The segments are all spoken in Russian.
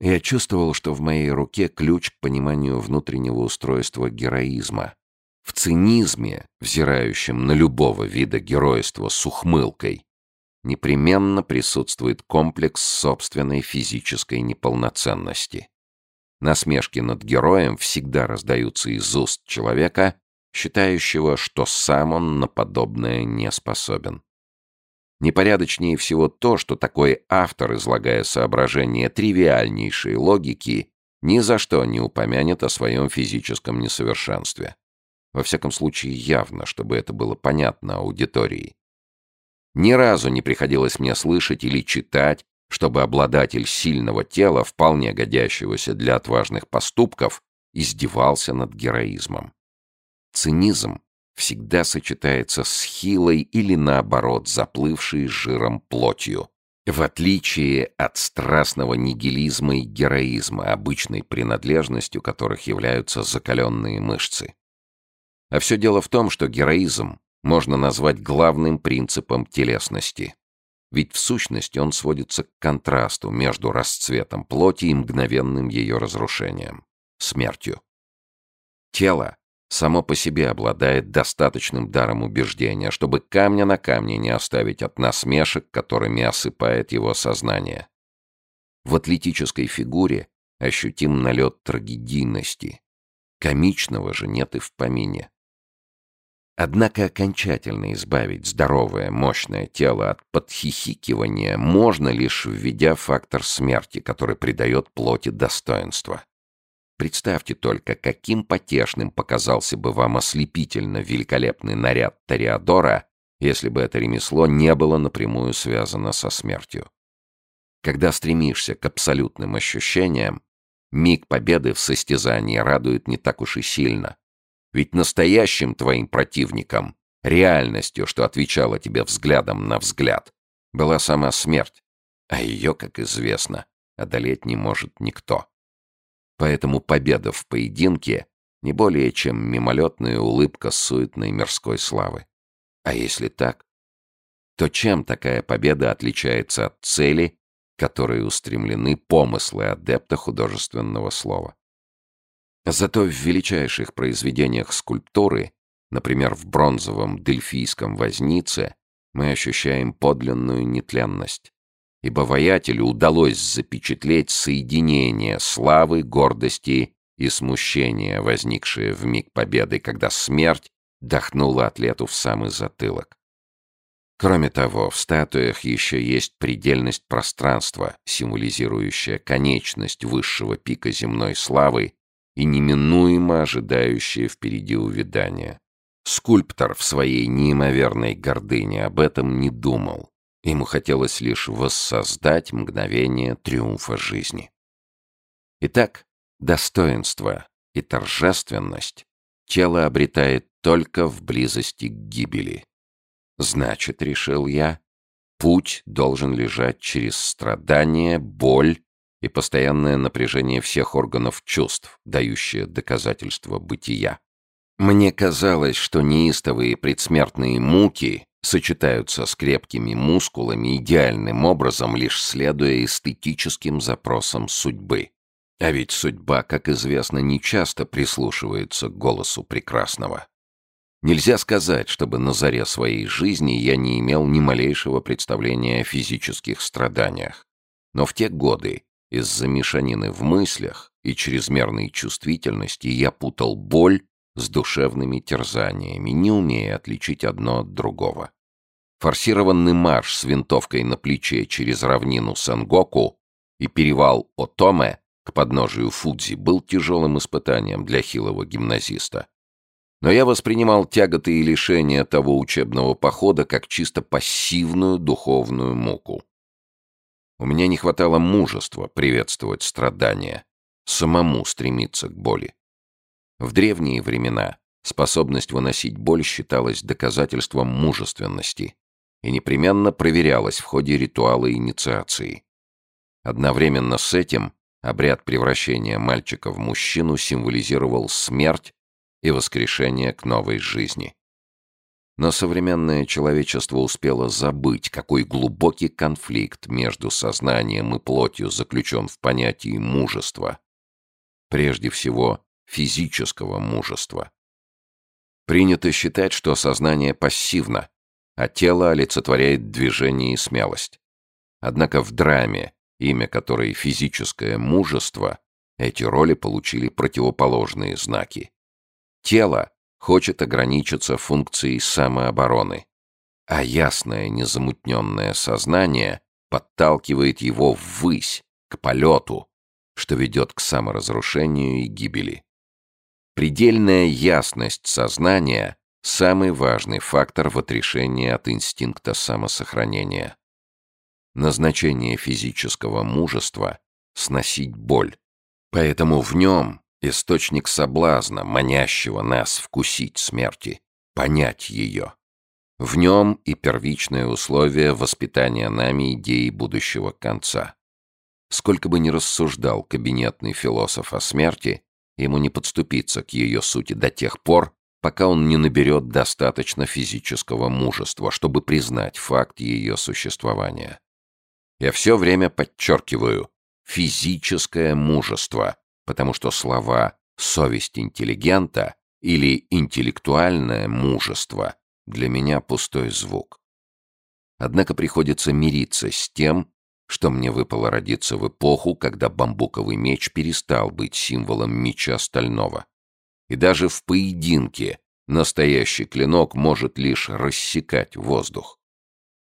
Я чувствовал, что в моей руке ключ к пониманию внутреннего устройства героизма. В цинизме, взирающем на любого вида геройства с ухмылкой, непременно присутствует комплекс собственной физической неполноценности. Насмешки над героем всегда раздаются из уст человека, считающего, что сам он на подобное не способен. Непорядочнее всего то, что такой автор, излагая соображения тривиальнейшей логики, ни за что не упомянет о своем физическом несовершенстве. Во всяком случае, явно, чтобы это было понятно аудитории. Ни разу не приходилось мне слышать или читать, чтобы обладатель сильного тела, вполне годящегося для отважных поступков, издевался над героизмом. Цинизм всегда сочетается с хилой или, наоборот, заплывшей жиром плотью, в отличие от страстного нигилизма и героизма, обычной принадлежностью которых являются закаленные мышцы. А все дело в том, что героизм можно назвать главным принципом телесности. Ведь в сущности он сводится к контрасту между расцветом плоти и мгновенным ее разрушением — смертью. Тело само по себе обладает достаточным даром убеждения, чтобы камня на камне не оставить от насмешек, которыми осыпает его сознание. В атлетической фигуре ощутим налет трагедийности. Комичного же нет и в помине. Однако окончательно избавить здоровое, мощное тело от подхихикивания можно лишь введя фактор смерти, который придает плоти достоинство. Представьте только, каким потешным показался бы вам ослепительно великолепный наряд Тореадора, если бы это ремесло не было напрямую связано со смертью. Когда стремишься к абсолютным ощущениям, миг победы в состязании радует не так уж и сильно, ведь настоящим твоим противником, реальностью, что отвечала тебе взглядом на взгляд, была сама смерть, а ее, как известно, одолеть не может никто. Поэтому победа в поединке не более чем мимолетная улыбка суетной мирской славы. А если так, то чем такая победа отличается от цели, которой устремлены помыслы адепта художественного слова? Зато в величайших произведениях скульптуры, например, в бронзовом дельфийском вознице, мы ощущаем подлинную нетленность. Ибо воятелю удалось запечатлеть соединение славы, гордости и смущения, возникшее в миг победы, когда смерть дохнула атлету в самый затылок. Кроме того, в статуях еще есть предельность пространства, символизирующая конечность высшего пика земной славы и неминуемо ожидающее впереди увядание. Скульптор в своей неимоверной гордыне об этом не думал. Ему хотелось лишь воссоздать мгновение триумфа жизни. Итак, достоинство и торжественность тело обретает только в близости к гибели. Значит, решил я, путь должен лежать через страдания, боль и постоянное напряжение всех органов чувств, дающее доказательство бытия. Мне казалось, что неистовые предсмертные муки сочетаются с крепкими мускулами идеальным образом, лишь следуя эстетическим запросам судьбы. А ведь судьба, как известно, нечасто прислушивается к голосу прекрасного. Нельзя сказать, чтобы на заре своей жизни я не имел ни малейшего представления о физических страданиях. Но в те годы из-за мешанины в мыслях и чрезмерной чувствительности я путал боль с душевными терзаниями, не умея отличить одно от другого. Форсированный марш с винтовкой на плече через равнину Сангоку и перевал Отоме к подножию Фудзи был тяжелым испытанием для хилого гимназиста. Но я воспринимал тяготы и лишения того учебного похода как чисто пассивную духовную муку. У меня не хватало мужества приветствовать страдания, самому стремиться к боли. В древние времена способность выносить боль считалась доказательством мужественности и непременно проверялась в ходе ритуала инициации. Одновременно с этим обряд превращения мальчика в мужчину символизировал смерть и воскрешение к новой жизни. Но современное человечество успело забыть, какой глубокий конфликт между сознанием и плотью заключен в понятии мужества. Прежде всего, физического мужества. Принято считать, что сознание пассивно, а тело олицетворяет движение и смелость. Однако в драме, имя которой физическое мужество, эти роли получили противоположные знаки. Тело хочет ограничиться функцией самообороны, а ясное незамутненное сознание подталкивает его ввысь, к полету, что ведет к саморазрушению и гибели. Предельная ясность сознания – самый важный фактор в отрешении от инстинкта самосохранения. Назначение физического мужества – сносить боль. Поэтому в нем Источник соблазна, манящего нас вкусить смерти, понять ее. В нем и первичное условие воспитания нами идеи будущего конца. Сколько бы ни рассуждал кабинетный философ о смерти, ему не подступиться к ее сути до тех пор, пока он не наберет достаточно физического мужества, чтобы признать факт ее существования. Я все время подчеркиваю физическое мужество, потому что слова «совесть интеллигента» или «интеллектуальное мужество» для меня пустой звук. Однако приходится мириться с тем, что мне выпало родиться в эпоху, когда бамбуковый меч перестал быть символом меча стального. И даже в поединке настоящий клинок может лишь рассекать воздух.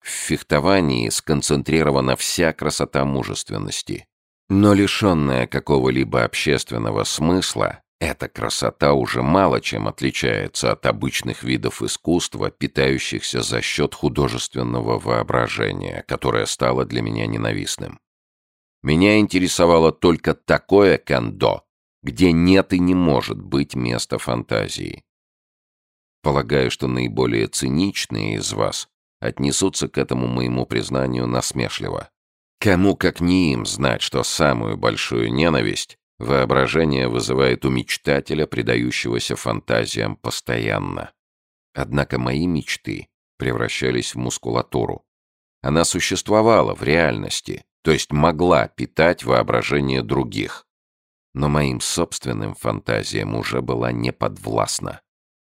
В фехтовании сконцентрирована вся красота мужественности. Но лишенная какого-либо общественного смысла, эта красота уже мало чем отличается от обычных видов искусства, питающихся за счет художественного воображения, которое стало для меня ненавистным. Меня интересовало только такое кандо, где нет и не может быть места фантазии. Полагаю, что наиболее циничные из вас отнесутся к этому моему признанию насмешливо. Кому как не им знать, что самую большую ненависть воображение вызывает у мечтателя, предающегося фантазиям постоянно. Однако мои мечты превращались в мускулатуру. Она существовала в реальности, то есть могла питать воображение других. Но моим собственным фантазиям уже была неподвластна.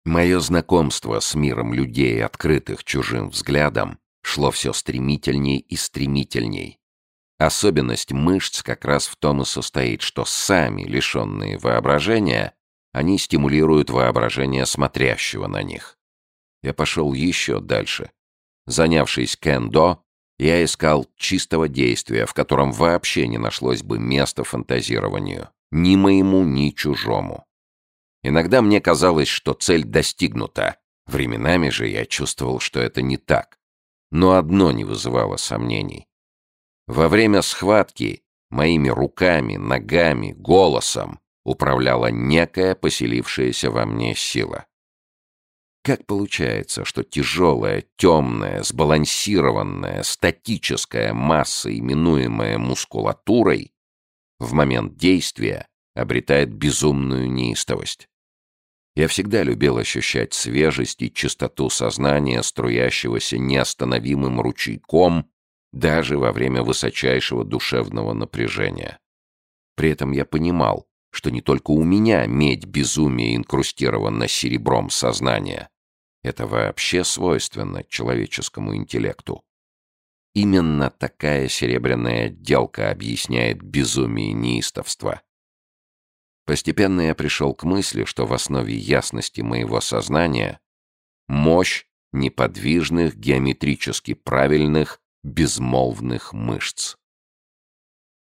Мое знакомство с миром людей, открытых чужим взглядом, шло все стремительней и стремительней, Особенность мышц как раз в том и состоит, что сами, лишенные воображения, они стимулируют воображение смотрящего на них. Я пошел еще дальше. Занявшись кендо, я искал чистого действия, в котором вообще не нашлось бы места фантазированию. Ни моему, ни чужому. Иногда мне казалось, что цель достигнута. Временами же я чувствовал, что это не так. Но одно не вызывало сомнений. Во время схватки моими руками, ногами, голосом управляла некая поселившаяся во мне сила. Как получается, что тяжелая, темная, сбалансированная, статическая масса, именуемая мускулатурой, в момент действия обретает безумную неистовость? Я всегда любил ощущать свежесть и чистоту сознания, струящегося неостановимым ручейком даже во время высочайшего душевного напряжения. При этом я понимал, что не только у меня медь безумия инкрустирована серебром сознания. Это вообще свойственно человеческому интеллекту. Именно такая серебряная отделка объясняет безумие неистовства. Постепенно я пришел к мысли, что в основе ясности моего сознания мощь неподвижных, геометрически правильных безмолвных мышц.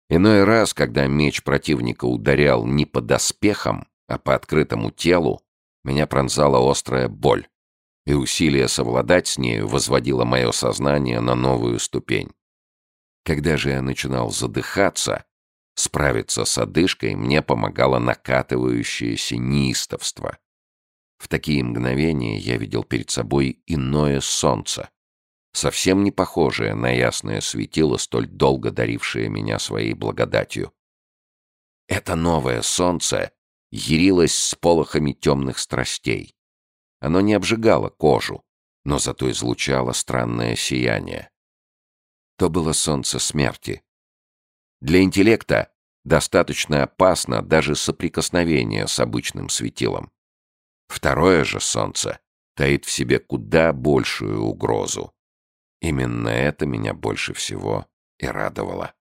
Иной раз, когда меч противника ударял не по доспехам, а по открытому телу, меня пронзала острая боль, и усилие совладать с нею возводило мое сознание на новую ступень. Когда же я начинал задыхаться, справиться с одышкой мне помогало накатывающееся неистовство. В такие мгновения я видел перед собой иное солнце, совсем не похожее на ясное светило, столь долго дарившее меня своей благодатью. Это новое солнце ярилось с полохами темных страстей. Оно не обжигало кожу, но зато излучало странное сияние. То было солнце смерти. Для интеллекта достаточно опасно даже соприкосновение с обычным светилом. Второе же солнце таит в себе куда большую угрозу. Именно это меня больше всего и радовало.